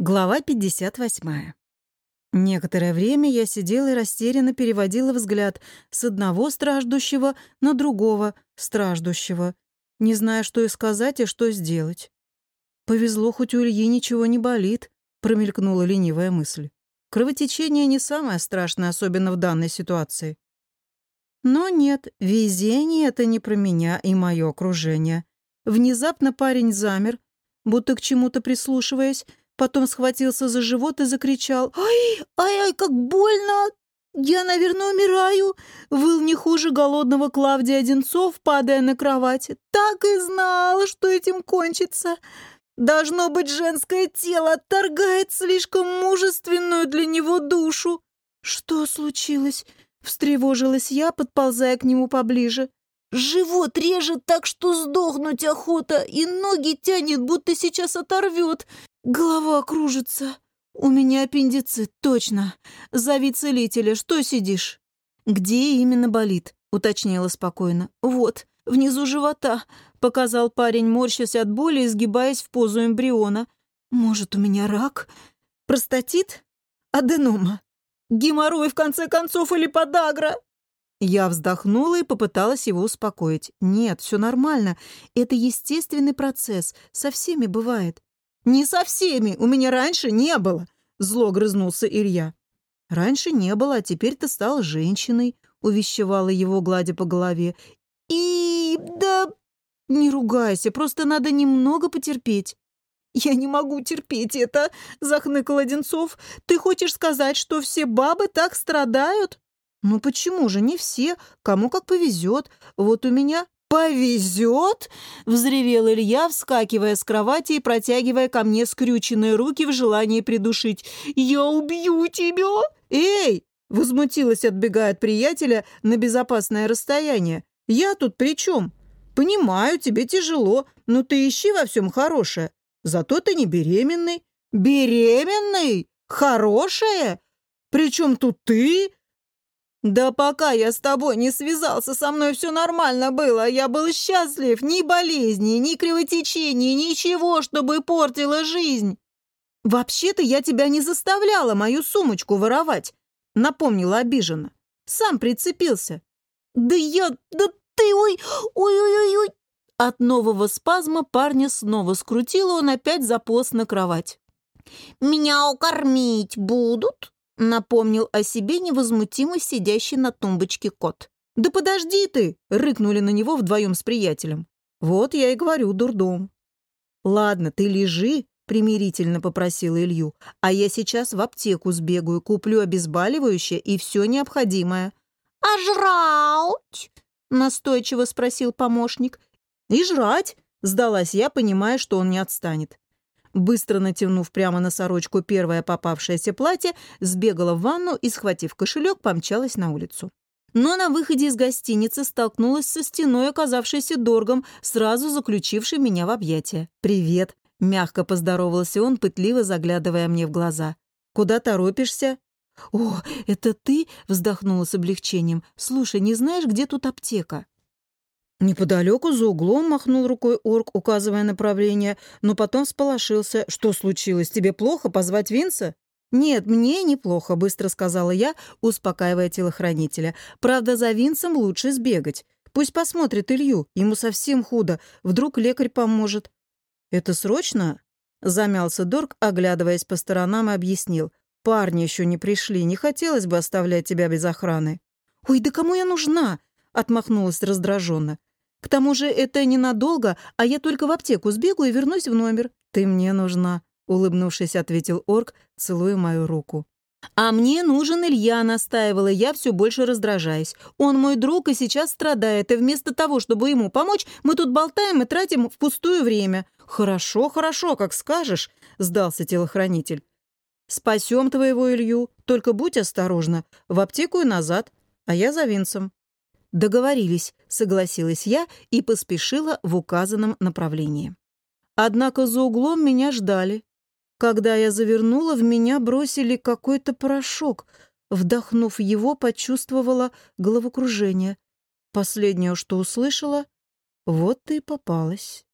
Глава 58. Некоторое время я сидела и растерянно переводила взгляд с одного страждущего на другого страждущего, не зная, что и сказать, и что сделать. «Повезло, хоть у Ильи ничего не болит», — промелькнула ленивая мысль. «Кровотечение не самое страшное, особенно в данной ситуации». Но нет, везение — это не про меня и мое окружение. Внезапно парень замер, будто к чему-то прислушиваясь, потом схватился за живот и закричал «Ай, ай, ай, как больно! Я, наверное, умираю!» Выл не хуже голодного Клавдия Одинцов, падая на кровати. «Так и знала, что этим кончится!» Должно быть, женское тело отторгает слишком мужественную для него душу. Что случилось? Встревожилась я, подползая к нему поближе. Живот режет так, что сдохнуть охота, и ноги тянет, будто сейчас оторвет. Голова кружится. У меня аппендицит, точно. Зови целителя, что сидишь? Где именно болит? Уточнила спокойно. Вот, внизу живота. Показал парень, морщась от боли и сгибаясь в позу эмбриона. Может, у меня рак? Простатит? Аденома? Геморрой, в конце концов, или подагра? Я вздохнула и попыталась его успокоить. «Нет, все нормально. Это естественный процесс. Со всеми бывает. «Не со всеми, у меня раньше не было», — зло грызнулся Илья. «Раньше не было, а теперь ты стал женщиной», — увещевала его, гладя по голове. «И... да...» «Не ругайся, просто надо немного потерпеть». «Я не могу терпеть это», — захныкал Одинцов. «Ты хочешь сказать, что все бабы так страдают?» «Ну почему же не все? Кому как повезет. Вот у меня «Повезет!» — взревел Илья, вскакивая с кровати и протягивая ко мне скрюченные руки в желании придушить. «Я убью тебя!» «Эй!» — возмутилась, отбегая от приятеля на безопасное расстояние. «Я тут при чем? Понимаю, тебе тяжело, но ты ищи во всем хорошее. Зато ты не беременный». «Беременный? Хорошее? Причем тут ты?» «Да пока я с тобой не связался, со мной все нормально было. Я был счастлив. Ни болезни, ни кровотечений, ничего, чтобы портило жизнь». «Вообще-то я тебя не заставляла мою сумочку воровать», — напомнила обиженно. «Сам прицепился». «Да я... Да ты... Ой... Ой-ой-ой-ой...» От нового спазма парня снова скрутило, он опять заполз на кровать. «Меня укормить будут?» Напомнил о себе невозмутимо сидящий на тумбочке кот. «Да подожди ты!» — рыкнули на него вдвоем с приятелем. «Вот я и говорю, дурдом». «Ладно, ты лежи», — примирительно попросила Илью, «а я сейчас в аптеку сбегаю, куплю обезболивающее и все необходимое». «А жрать?» — настойчиво спросил помощник. «И жрать», — сдалась я, понимая, что он не отстанет. Быстро натянув прямо на сорочку первое попавшееся платье, сбегала в ванну и, схватив кошелек, помчалась на улицу. Но на выходе из гостиницы столкнулась со стеной, оказавшейся доргом, сразу заключившей меня в объятия. «Привет!» — мягко поздоровался он, пытливо заглядывая мне в глаза. «Куда торопишься?» «О, это ты?» — вздохнула с облегчением. «Слушай, не знаешь, где тут аптека?» Неподалеку за углом махнул рукой орк, указывая направление, но потом всполошился. «Что случилось? Тебе плохо? Позвать Винса?» «Нет, мне неплохо», — быстро сказала я, успокаивая телохранителя. «Правда, за Винсом лучше сбегать. Пусть посмотрит Илью, ему совсем худо. Вдруг лекарь поможет». «Это срочно?» — замялся Дорг, оглядываясь по сторонам и объяснил. «Парни еще не пришли, не хотелось бы оставлять тебя без охраны». «Ой, да кому я нужна?» — отмахнулась раздраженно. К тому же это ненадолго, а я только в аптеку сбегу и вернусь в номер. Ты мне нужна», — улыбнувшись, ответил орк, целуя мою руку. «А мне нужен Илья», — настаивала я, все больше раздражаясь. «Он мой друг и сейчас страдает, и вместо того, чтобы ему помочь, мы тут болтаем и тратим впустую время». «Хорошо, хорошо, как скажешь», — сдался телохранитель. «Спасем твоего Илью, только будь осторожна. В аптеку и назад, а я за Винсом». «Договорились», — согласилась я и поспешила в указанном направлении. Однако за углом меня ждали. Когда я завернула, в меня бросили какой-то порошок. Вдохнув его, почувствовала головокружение. Последнее, что услышала — «Вот ты и попалась».